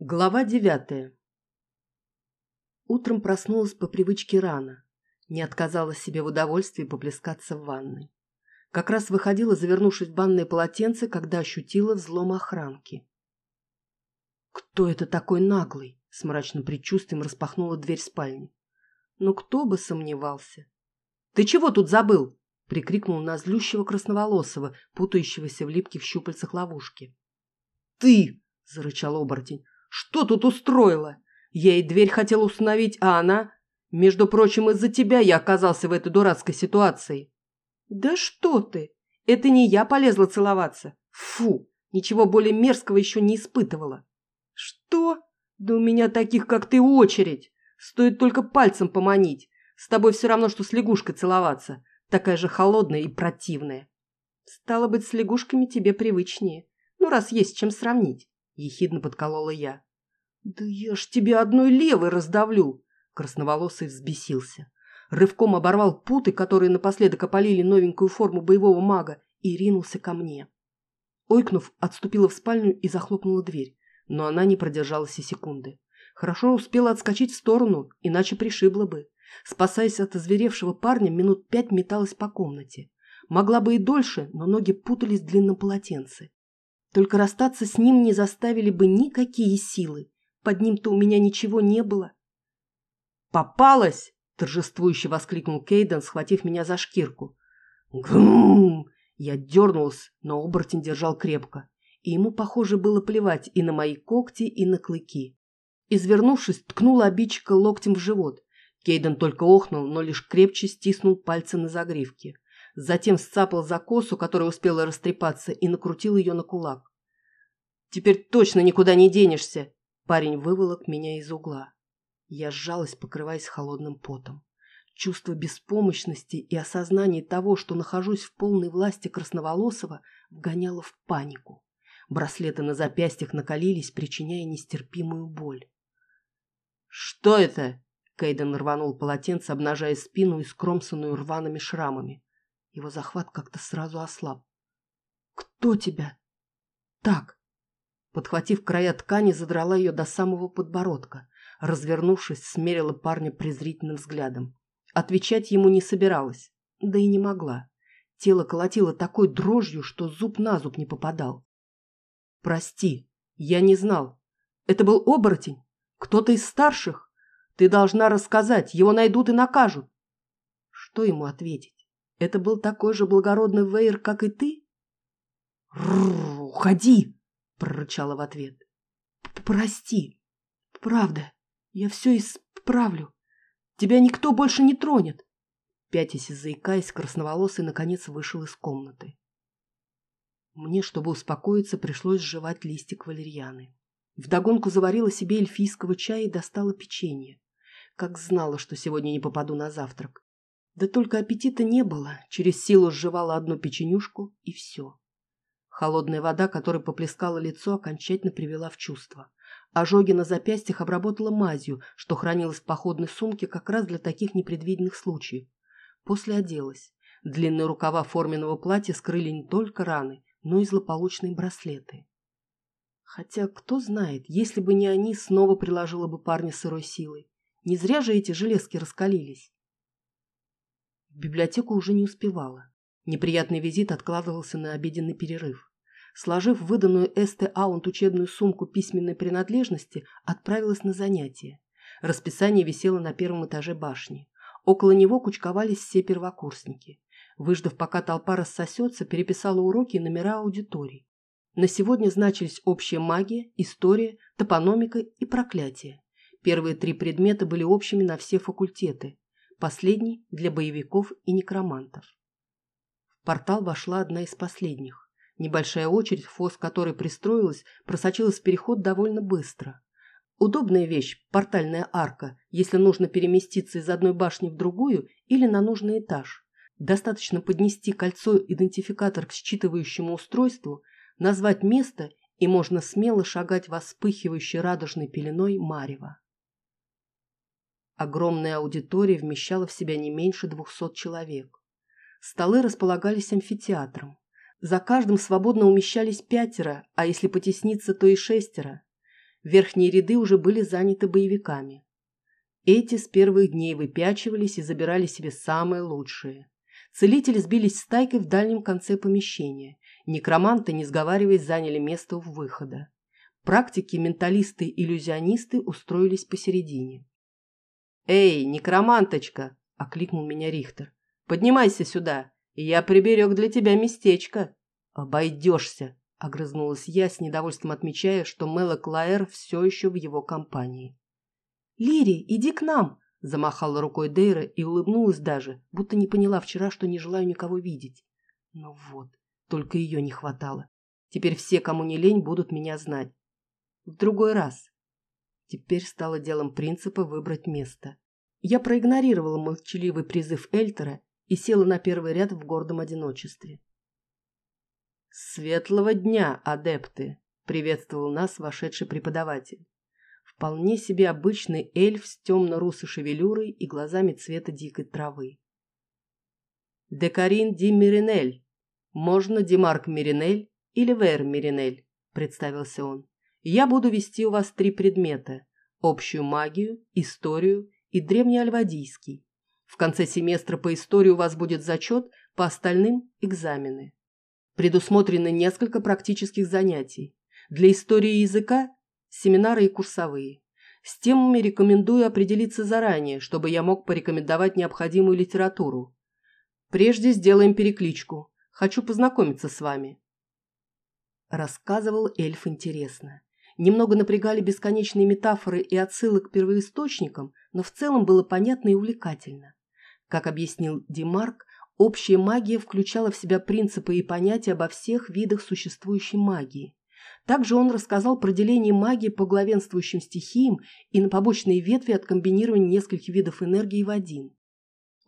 Глава девятая. Утром проснулась по привычке рано. Не отказала себе в удовольствии поплескаться в ванной. Как раз выходила, завернувшись в банное полотенце, когда ощутила взлом охранки. «Кто это такой наглый?» С мрачным предчувствием распахнула дверь спальни. «Ну кто бы сомневался?» «Ты чего тут забыл?» прикрикнул на злющего красноволосого, путающегося в липких щупальцах ловушки. «Ты!» – зарычал оборотень. Что тут устроила? Я ей дверь хотел установить, а она... Между прочим, из-за тебя я оказался в этой дурацкой ситуации. Да что ты? Это не я полезла целоваться. Фу, ничего более мерзкого еще не испытывала. Что? Да у меня таких, как ты, очередь. Стоит только пальцем поманить. С тобой все равно, что с лягушкой целоваться. Такая же холодная и противная. Стало быть, с лягушками тебе привычнее. Ну, раз есть чем сравнить ехидно подколола я. «Да я ж тебе одной левой раздавлю!» Красноволосый взбесился. Рывком оборвал путы, которые напоследок опалили новенькую форму боевого мага, и ринулся ко мне. Ойкнув, отступила в спальню и захлопнула дверь, но она не продержалась и секунды. Хорошо успела отскочить в сторону, иначе пришибла бы. Спасаясь от озверевшего парня, минут пять металась по комнате. Могла бы и дольше, но ноги путались в длинном полотенце. Только расстаться с ним не заставили бы никакие силы. Под ним-то у меня ничего не было. «Попалась!» – торжествующе воскликнул Кейден, схватив меня за шкирку. «Гм!» Я дернулся, но оборотень держал крепко. И ему, похоже, было плевать и на мои когти, и на клыки. Извернувшись, ткнула обидчика локтем в живот. Кейден только охнул, но лишь крепче стиснул пальцы на загривке. Затем сцапал за косу, которая успела растрепаться, и накрутил ее на кулак. «Теперь точно никуда не денешься!» Парень выволок меня из угла. Я сжалась, покрываясь холодным потом. Чувство беспомощности и осознание того, что нахожусь в полной власти Красноволосого, вгоняло в панику. Браслеты на запястьях накалились, причиняя нестерпимую боль. «Что это?» Кейден рванул полотенце, обнажая спину, искромсанную рваными шрамами. Его захват как-то сразу ослаб. «Кто тебя?» «Так». Подхватив края ткани, задрала ее до самого подбородка. Развернувшись, смерила парня презрительным взглядом. Отвечать ему не собиралась, да и не могла. Тело колотило такой дрожью, что зуб на зуб не попадал. «Прости, я не знал. Это был оборотень? Кто-то из старших? Ты должна рассказать, его найдут и накажут». Что ему ответить? Это был такой же благородный Вейер, как и ты? «Уходи!» — прорычала в ответ. «Прости. Правда. Я все исправлю. Тебя никто больше не тронет». Пятясь и заикаясь, красноволосый наконец вышел из комнаты. Мне, чтобы успокоиться, пришлось сживать листик валерьяны. Вдогонку заварила себе эльфийского чая и достала печенье. Как знала, что сегодня не попаду на завтрак. Да только аппетита не было, через силу сживала одну печенюшку и все. Холодная вода, которой поплескала лицо, окончательно привела в чувство. Ожоги на запястьях обработала мазью, что хранилась в походной сумке как раз для таких непредвиденных случаев. После оделась. Длинные рукава форменного платья скрыли не только раны, но и злополучные браслеты. Хотя, кто знает, если бы не они, снова приложила бы парня сырой силой. Не зря же эти железки раскалились. Библиотеку уже не успевала. Неприятный визит откладывался на обеденный перерыв. Сложив выданную Эсте Аунт учебную сумку письменной принадлежности, отправилась на занятия. Расписание висело на первом этаже башни. Около него кучковались все первокурсники. Выждав, пока толпа рассосется, переписала уроки и номера аудиторий. На сегодня значились общая магия, история, топономика и проклятие. Первые три предмета были общими на все факультеты последний для боевиков и некромантов. В портал вошла одна из последних. Небольшая очередь, фос которой пристроилась, просочилась в переход довольно быстро. Удобная вещь – портальная арка, если нужно переместиться из одной башни в другую или на нужный этаж. Достаточно поднести кольцо-идентификатор к считывающему устройству, назвать место, и можно смело шагать во вспыхивающей радужной пеленой марева. Огромная аудитория вмещала в себя не меньше двухсот человек. Столы располагались амфитеатром. За каждым свободно умещались пятеро, а если потесниться, то и шестеро. Верхние ряды уже были заняты боевиками. Эти с первых дней выпячивались и забирали себе самое лучшее. Целители сбились стайкой в дальнем конце помещения. Некроманты, не сговариваясь, заняли место у выхода. Практики, менталисты, иллюзионисты устроились посередине. «Эй, некроманточка!» – окликнул меня Рихтер. «Поднимайся сюда, и я приберег для тебя местечко». «Обойдешься», – огрызнулась я, с недовольством отмечая, что Мэла Клаэр все еще в его компании. «Лири, иди к нам!» – замахала рукой Дейра и улыбнулась даже, будто не поняла вчера, что не желаю никого видеть. Ну вот, только ее не хватало. Теперь все, кому не лень, будут меня знать. В другой раз. Теперь стало делом принципа выбрать место. Я проигнорировала молчаливый призыв Эльтера и села на первый ряд в гордом одиночестве. «Светлого дня, адепты!» — приветствовал нас вошедший преподаватель. Вполне себе обычный эльф с темно-русой шевелюрой и глазами цвета дикой травы. «Декарин Ди Миринель. Можно Димарк Миринель или Вер Миринель», — представился он. «Я буду вести у вас три предмета — общую магию, историю и древнеальвадийский. В конце семестра по истории у вас будет зачет, по остальным – экзамены. Предусмотрены несколько практических занятий. Для истории языка – семинары и курсовые. С темами рекомендую определиться заранее, чтобы я мог порекомендовать необходимую литературу. Прежде сделаем перекличку. Хочу познакомиться с вами. Рассказывал эльф интересно. Немного напрягали бесконечные метафоры и отсылы к первоисточникам, но в целом было понятно и увлекательно. Как объяснил Демарк, общая магия включала в себя принципы и понятия обо всех видах существующей магии. Также он рассказал про деление магии по главенствующим стихиям и на побочные ветви от комбинирования нескольких видов энергии в один.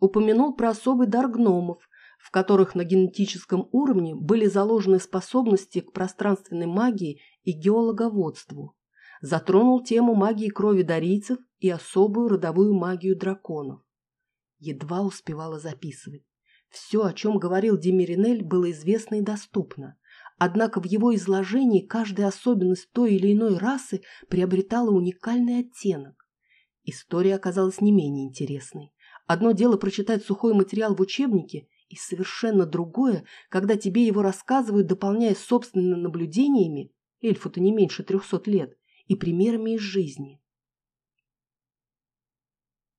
Упомянул про особый дар гномов, в которых на генетическом уровне были заложены способности к пространственной магии и геологоводству. Затронул тему магии крови дарийцев и особую родовую магию драконов. Едва успевала записывать. Все, о чем говорил Демиринель, было известно и доступно. Однако в его изложении каждая особенность той или иной расы приобретала уникальный оттенок. История оказалась не менее интересной. Одно дело прочитать сухой материал в учебнике, и совершенно другое, когда тебе его рассказывают, дополняя собственными наблюдениями, эльфу-то не меньше трехсот лет, и примерами из жизни.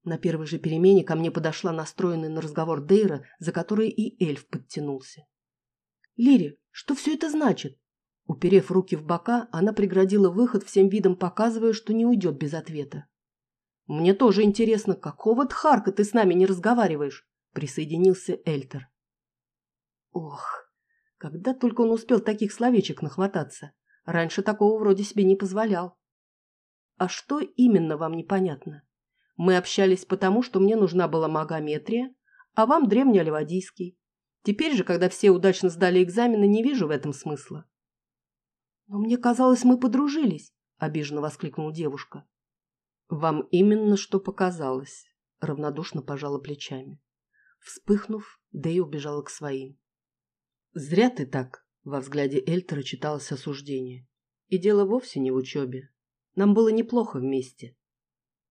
На первой же перемене ко мне подошла настроенная на разговор Дейра, за которой и эльф подтянулся. «Лири, что все это значит?» Уперев руки в бока, она преградила выход, всем видом показывая, что не уйдет без ответа. «Мне тоже интересно, какого тхарка ты с нами не разговариваешь?» Присоединился Эльтер. Ох, когда только он успел таких словечек нахвататься. Раньше такого вроде себе не позволял. А что именно вам непонятно? Мы общались потому, что мне нужна была магометрия, а вам древнеоливадийский. Теперь же, когда все удачно сдали экзамены, не вижу в этом смысла. Но мне казалось, мы подружились, обиженно воскликнула девушка. Вам именно что показалось, равнодушно пожала плечами. Вспыхнув, Дэй убежала к своим. «Зря ты так!» — во взгляде Эльтера читалось осуждение. «И дело вовсе не в учебе. Нам было неплохо вместе».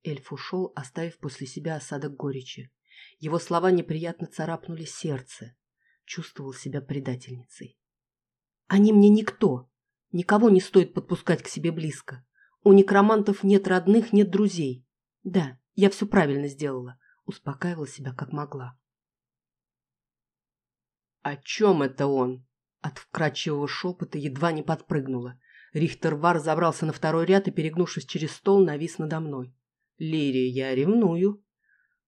Эльф ушел, оставив после себя осадок горечи. Его слова неприятно царапнули сердце. Чувствовал себя предательницей. «Они мне никто. Никого не стоит подпускать к себе близко. У некромантов нет родных, нет друзей. Да, я все правильно сделала. Успокаивала себя как могла. «О чем это он?» От вкрадчивого шепота едва не подпрыгнула. Рихтер Вар забрался на второй ряд и, перегнувшись через стол, навис надо мной. «Лирия, я ревную».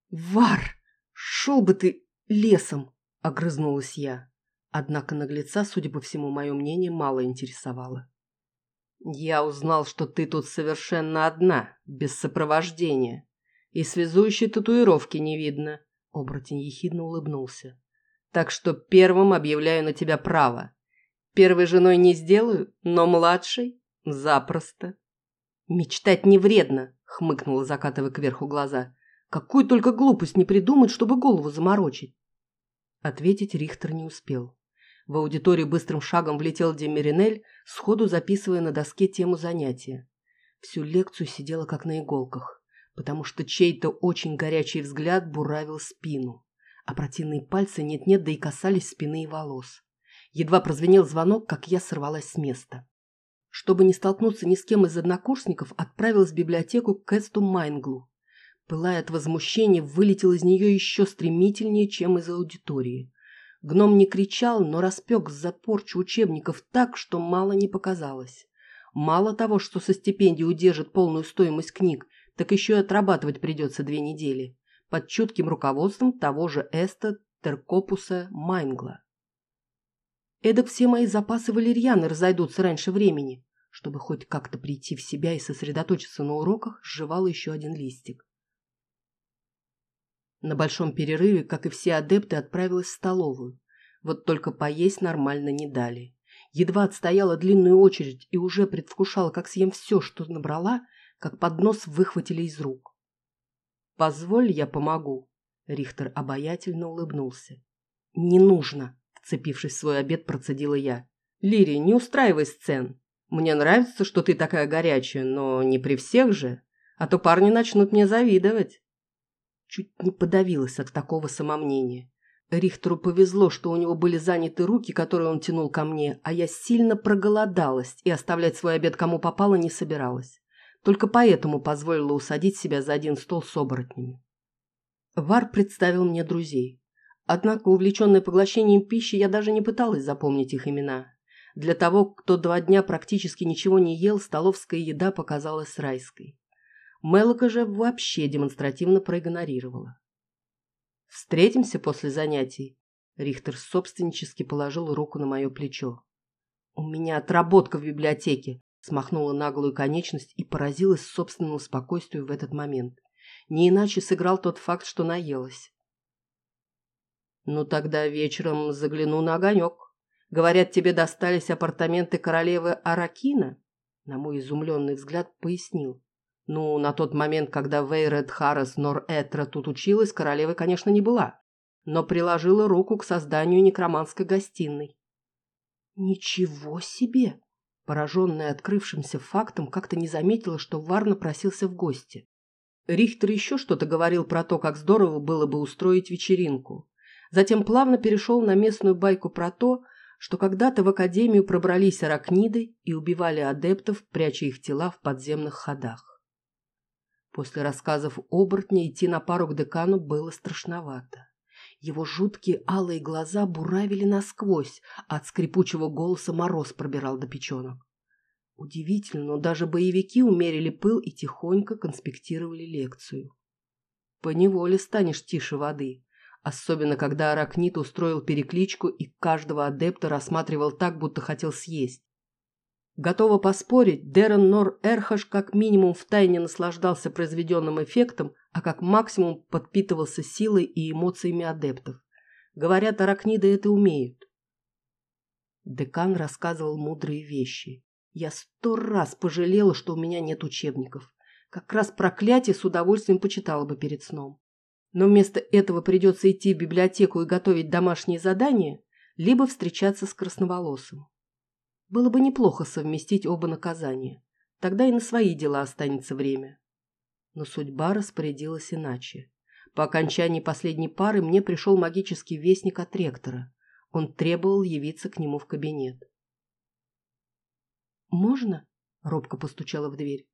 «Вар! Шел бы ты лесом!» — огрызнулась я. Однако наглеца, судя по всему, мое мнение мало интересовало. «Я узнал, что ты тут совершенно одна, без сопровождения, и связующей татуировки не видно», — оборотень ехидно улыбнулся. Так что первым объявляю на тебя право. Первой женой не сделаю, но младшей – запросто. Мечтать не вредно, хмыкнула, закатывая кверху глаза. Какую только глупость не придумать, чтобы голову заморочить. Ответить Рихтер не успел. В аудиторию быстрым шагом влетел Демеринель, сходу записывая на доске тему занятия. Всю лекцию сидела как на иголках, потому что чей-то очень горячий взгляд буравил спину, а противные пальцы нет-нет, да и касались спины и волос. Едва прозвенел звонок, как я сорвалась с места. Чтобы не столкнуться ни с кем из однокурсников, отправилась в библиотеку к Эсту Майнглу. Пылая от возмущения, вылетел из нее еще стремительнее, чем из аудитории. Гном не кричал, но распек за порчу учебников так, что мало не показалось. Мало того, что со стипендии удержит полную стоимость книг, так еще и отрабатывать придется две недели. Под чутким руководством того же Эста Теркопуса Майнгла. Эдак все мои запасы валерьяны разойдутся раньше времени. Чтобы хоть как-то прийти в себя и сосредоточиться на уроках, сживала еще один листик. На большом перерыве, как и все адепты, отправилась в столовую. Вот только поесть нормально не дали. Едва отстояла длинную очередь и уже предвкушала, как съем все, что набрала, как поднос выхватили из рук. «Позволь, я помогу», — Рихтер обаятельно улыбнулся. «Не нужно», — вцепившись в свой обед, процедила я. «Лири, не устраивай сцен. Мне нравится, что ты такая горячая, но не при всех же, а то парни начнут мне завидовать». Чуть не подавилась от такого самомнения. Рихтеру повезло, что у него были заняты руки, которые он тянул ко мне, а я сильно проголодалась и оставлять свой обед кому попало не собиралась. Только поэтому позволила усадить себя за один стол с оборотнями. Вар представил мне друзей. Однако, увлеченная поглощением пищи, я даже не пыталась запомнить их имена. Для того, кто два дня практически ничего не ел, столовская еда показалась райской. Мелока же вообще демонстративно проигнорировала. «Встретимся после занятий?» Рихтер собственнически положил руку на мое плечо. «У меня отработка в библиотеке», смахнула наглую конечность и поразилась собственному спокойствию в этот момент. Не иначе сыграл тот факт, что наелась. «Ну тогда вечером загляну на огонек. Говорят, тебе достались апартаменты королевы Аракина?» На мой изумленный взгляд пояснил. Ну, на тот момент, когда Вейред Харрес Нор-Этра тут училась, королевой, конечно, не была, но приложила руку к созданию некроманской гостиной. «Ничего себе!» Пораженная открывшимся фактом, как-то не заметила, что Варна просился в гости. Рихтер еще что-то говорил про то, как здорово было бы устроить вечеринку. Затем плавно перешел на местную байку про то, что когда-то в академию пробрались аракниды и убивали адептов, пряча их тела в подземных ходах. После рассказов оборотня идти на пару к декану было страшновато. Его жуткие алые глаза буравили насквозь, а от скрипучего голоса мороз пробирал до печенок. Удивительно, но даже боевики умерили пыл и тихонько конспектировали лекцию. Поневоле станешь тише воды, особенно когда Аракнит устроил перекличку и каждого адепта рассматривал так, будто хотел съесть. Готова поспорить, Дерен Нор Эрхаш как минимум втайне наслаждался произведенным эффектом, а как максимум подпитывался силой и эмоциями адептов. Говорят, аракниды это умеют. Декан рассказывал мудрые вещи. Я сто раз пожалела, что у меня нет учебников. Как раз проклятие с удовольствием почитала бы перед сном. Но вместо этого придется идти в библиотеку и готовить домашние задания, либо встречаться с красноволосым. Было бы неплохо совместить оба наказания. Тогда и на свои дела останется время. Но судьба распорядилась иначе. По окончании последней пары мне пришел магический вестник от ректора. Он требовал явиться к нему в кабинет. «Можно?» — робко постучала в дверь.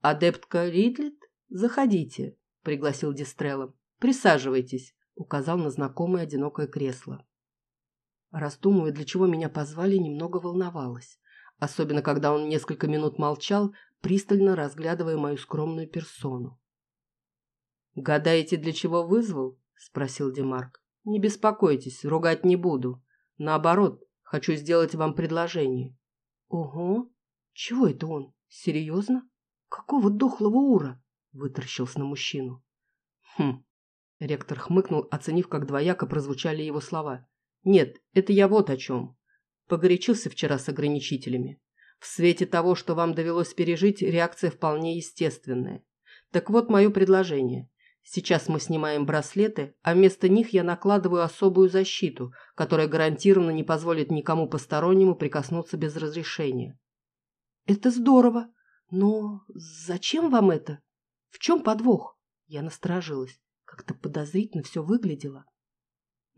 «Адептка Ридлет? Заходите», — пригласил Дистрелла. «Присаживайтесь», — указал на знакомое одинокое кресло. Раздумывая, для чего меня позвали, немного волновалась. Особенно, когда он несколько минут молчал, пристально разглядывая мою скромную персону. «Гадаете, для чего вызвал?» – спросил Демарк. «Не беспокойтесь, ругать не буду. Наоборот, хочу сделать вам предложение». «Ого! Чего это он? Серьезно? Какого дохлого ура?» – вытаращился на мужчину. «Хм!» – ректор хмыкнул, оценив, как двояко прозвучали его слова. Нет, это я вот о чем. Погорячился вчера с ограничителями. В свете того, что вам довелось пережить, реакция вполне естественная. Так вот мое предложение. Сейчас мы снимаем браслеты, а вместо них я накладываю особую защиту, которая гарантированно не позволит никому постороннему прикоснуться без разрешения. Это здорово. Но зачем вам это? В чем подвох? Я насторожилась. Как-то подозрительно все выглядело.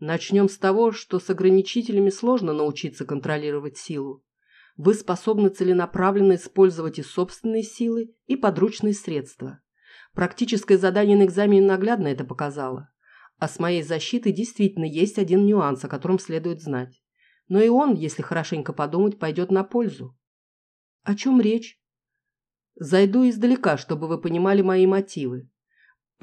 Начнем с того, что с ограничителями сложно научиться контролировать силу. Вы способны целенаправленно использовать и собственные силы, и подручные средства. Практическое задание на экзамене наглядно это показало. А с моей защитой действительно есть один нюанс, о котором следует знать. Но и он, если хорошенько подумать, пойдет на пользу. О чем речь? Зайду издалека, чтобы вы понимали мои мотивы.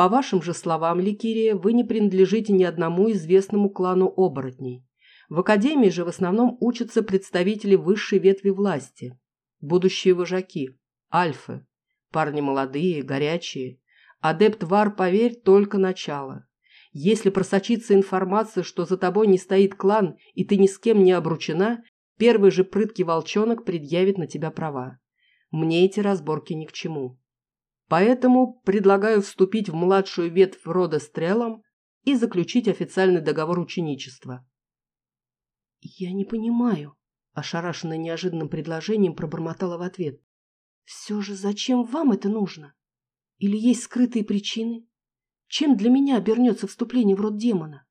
По вашим же словам, Ликирия, вы не принадлежите ни одному известному клану оборотней. В академии же в основном учатся представители высшей ветви власти, будущие вожаки, альфы, парни молодые, горячие. Адепт Вар, поверь, только начало. Если просочится информация, что за тобой не стоит клан и ты ни с кем не обручена, первый же прыткий волчонок предъявит на тебя права. Мне эти разборки ни к чему. Поэтому предлагаю вступить в младшую ветвь рода Стрелом и заключить официальный договор ученичества. «Я не понимаю», – ошарашенная неожиданным предложением пробормотала в ответ. «Все же зачем вам это нужно? Или есть скрытые причины? Чем для меня обернется вступление в род демона?»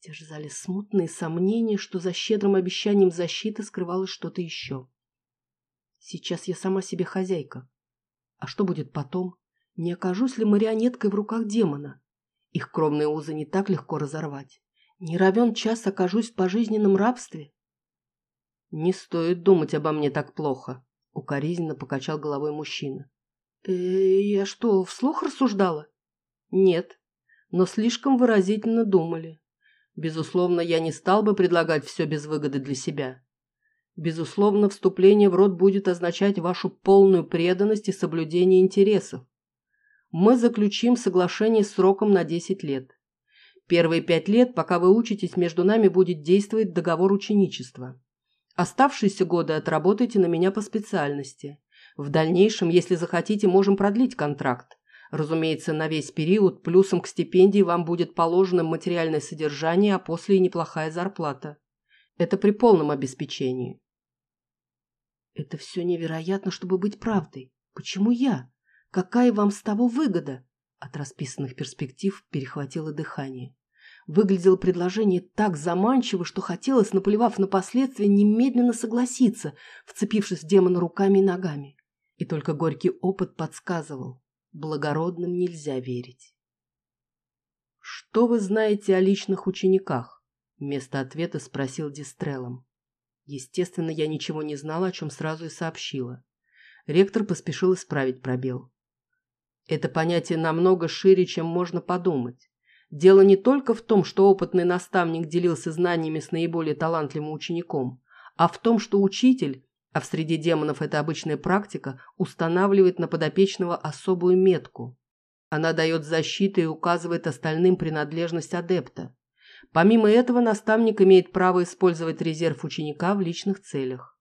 Терзали смутные сомнения, что за щедрым обещанием защиты скрывалось что-то еще. Сейчас я сама себе хозяйка. А что будет потом? Не окажусь ли марионеткой в руках демона? Их кровные узы не так легко разорвать. Не равен час окажусь в пожизненном рабстве. Не стоит думать обо мне так плохо, укоризненно покачал головой мужчина. Э, я что, вслух рассуждала? Нет, но слишком выразительно думали. Безусловно, я не стал бы предлагать все без выгоды для себя. Безусловно, вступление в род будет означать вашу полную преданность и соблюдение интересов. Мы заключим соглашение сроком на 10 лет. Первые пять лет, пока вы учитесь, между нами будет действовать договор ученичества. Оставшиеся годы отработайте на меня по специальности. В дальнейшем, если захотите, можем продлить контракт. Разумеется, на весь период плюсом к стипендии вам будет положено материальное содержание, а после и неплохая зарплата. Это при полном обеспечении. Это все невероятно, чтобы быть правдой. Почему я? Какая вам с того выгода? От расписанных перспектив перехватило дыхание. Выглядело предложение так заманчиво, что хотелось, наплевав на последствия, немедленно согласиться, вцепившись в демона руками и ногами. И только горький опыт подсказывал. Благородным нельзя верить. «Что вы знаете о личных учениках?» Вместо ответа спросил Дистрелом. Естественно, я ничего не знала, о чем сразу и сообщила. Ректор поспешил исправить пробел. Это понятие намного шире, чем можно подумать. Дело не только в том, что опытный наставник делился знаниями с наиболее талантливым учеником, а в том, что учитель, а в среде демонов это обычная практика, устанавливает на подопечного особую метку. Она дает защиту и указывает остальным принадлежность адепта. Помимо этого, наставник имеет право использовать резерв ученика в личных целях.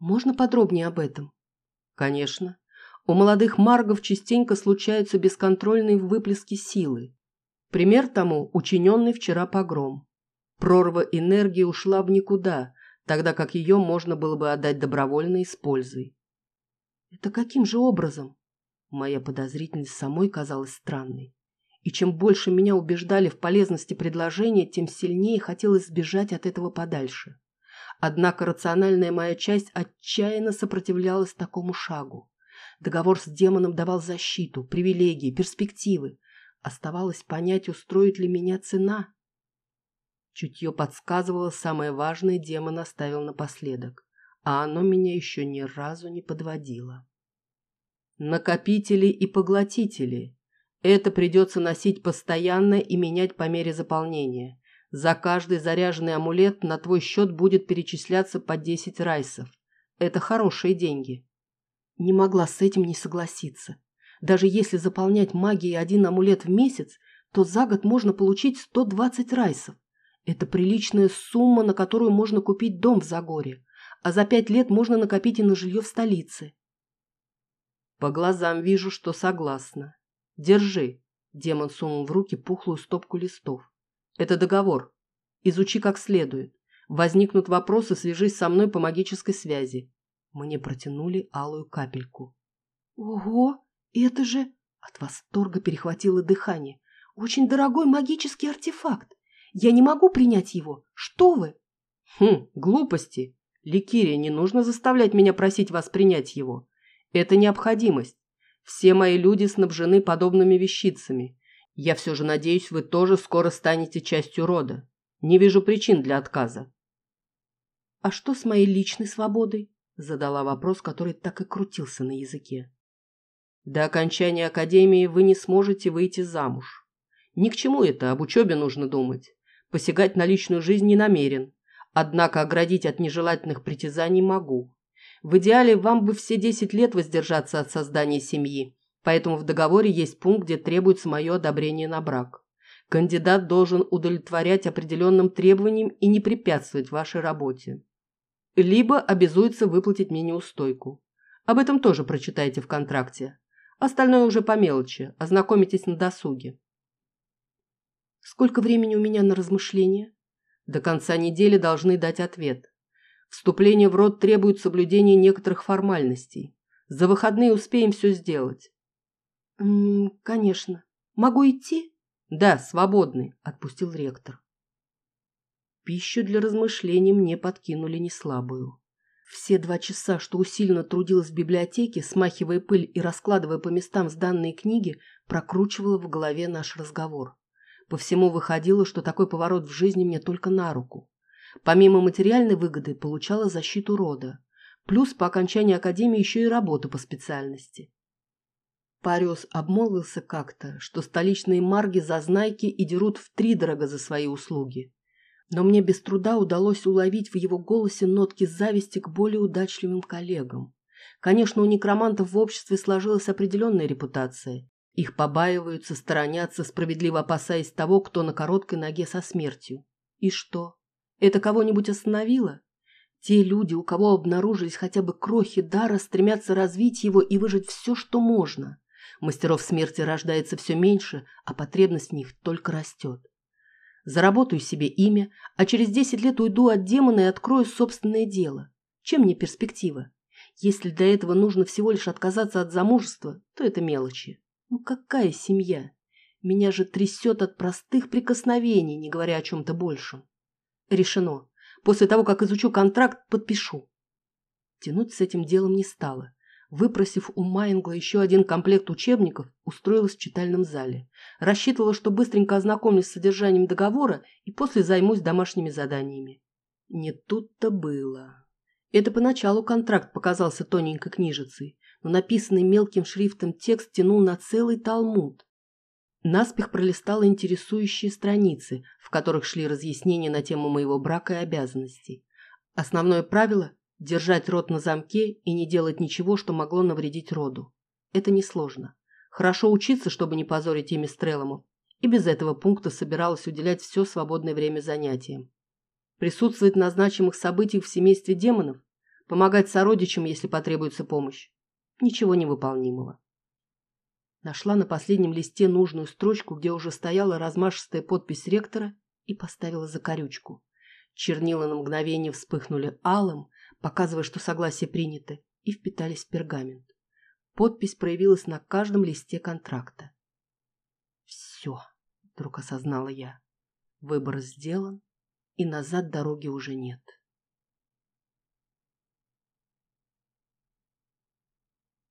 Можно подробнее об этом? Конечно. У молодых маргов частенько случаются бесконтрольные выплески силы. Пример тому – учиненный вчера погром. Прорва энергии ушла в никуда, тогда как ее можно было бы отдать добровольно и пользой. Это каким же образом? Моя подозрительность самой казалась странной. И чем больше меня убеждали в полезности предложения, тем сильнее хотелось сбежать от этого подальше. Однако рациональная моя часть отчаянно сопротивлялась такому шагу. Договор с демоном давал защиту, привилегии, перспективы. Оставалось понять, устроит ли меня цена. Чутье подсказывало, самое важное демон оставил напоследок, а оно меня еще ни разу не подводило. Накопители и поглотители это придется носить постоянно и менять по мере заполнения. За каждый заряженный амулет на твой счет будет перечисляться по 10 райсов. Это хорошие деньги. Не могла с этим не согласиться. Даже если заполнять магией один амулет в месяц, то за год можно получить 120 райсов. Это приличная сумма, на которую можно купить дом в Загоре, а за пять лет можно накопить и на жилье в столице. По глазам вижу, что согласна. «Держи». Демон сунул в руки пухлую стопку листов. «Это договор. Изучи как следует. Возникнут вопросы, свяжись со мной по магической связи. Мне протянули алую капельку. Ого, это же... От восторга перехватило дыхание. Очень дорогой магический артефакт. Я не могу принять его. Что вы? Хм, глупости. Ликирия, не нужно заставлять меня просить вас принять его. Это необходимость. Все мои люди снабжены подобными вещицами. Я все же надеюсь, вы тоже скоро станете частью рода. Не вижу причин для отказа. А что с моей личной свободой? Задала вопрос, который так и крутился на языке. До окончания академии вы не сможете выйти замуж. Ни к чему это, об учебе нужно думать. Посягать на личную жизнь не намерен. Однако оградить от нежелательных притязаний могу. В идеале вам бы все 10 лет воздержаться от создания семьи, поэтому в договоре есть пункт, где требуется мое одобрение на брак. Кандидат должен удовлетворять определенным требованиям и не препятствовать вашей работе. Либо обязуется выплатить мне неустойку. Об этом тоже прочитайте в контракте. Остальное уже по мелочи, ознакомитесь на досуге. Сколько времени у меня на размышления? До конца недели должны дать ответ. Вступление в род требует соблюдения некоторых формальностей. За выходные успеем все сделать. М -м, конечно. Могу идти? Да, свободный, отпустил ректор. Пищу для размышлений мне подкинули неслабую. Все два часа, что усиленно трудилась в библиотеке, смахивая пыль и раскладывая по местам сданные книги, прокручивала в голове наш разговор. По всему выходило, что такой поворот в жизни мне только на руку. Помимо материальной выгоды получала защиту рода. Плюс по окончании академии еще и работу по специальности. Париус обмолвился как-то, что столичные марги зазнайки и дерут втридорого за свои услуги. Но мне без труда удалось уловить в его голосе нотки зависти к более удачливым коллегам. Конечно, у некромантов в обществе сложилась определенная репутация. Их побаиваются, сторонятся, справедливо опасаясь того, кто на короткой ноге со смертью. И что? Это кого-нибудь остановило? Те люди, у кого обнаружились хотя бы крохи дара, стремятся развить его и выжить все, что можно. Мастеров смерти рождается все меньше, а потребность в них только растет. Заработаю себе имя, а через десять лет уйду от демона и открою собственное дело. Чем мне перспектива? Если для этого нужно всего лишь отказаться от замужества, то это мелочи. Ну какая семья? Меня же трясет от простых прикосновений, не говоря о чем-то большем. Решено. После того, как изучу контракт, подпишу. Тянуть с этим делом не стало. Выпросив у Майнгла еще один комплект учебников, устроилась в читальном зале. Рассчитывала, что быстренько ознакомлюсь с содержанием договора и после займусь домашними заданиями. Не тут-то было. Это поначалу контракт показался тоненькой книжицей, но написанный мелким шрифтом текст тянул на целый талмуд. Наспех пролистала интересующие страницы, в которых шли разъяснения на тему моего брака и обязанностей. Основное правило – держать рот на замке и не делать ничего, что могло навредить роду. Это несложно. Хорошо учиться, чтобы не позорить имя Стреломов, и без этого пункта собиралась уделять все свободное время занятиям. Присутствовать на значимых событиях в семействе демонов, помогать сородичам, если потребуется помощь. Ничего невыполнимого. Нашла на последнем листе нужную строчку, где уже стояла размашистая подпись ректора, и поставила закорючку. Чернила на мгновение вспыхнули алым, показывая, что согласие принято, и впитались в пергамент. Подпись проявилась на каждом листе контракта. «Все», — вдруг осознала я. Выбор сделан, и назад дороги уже нет.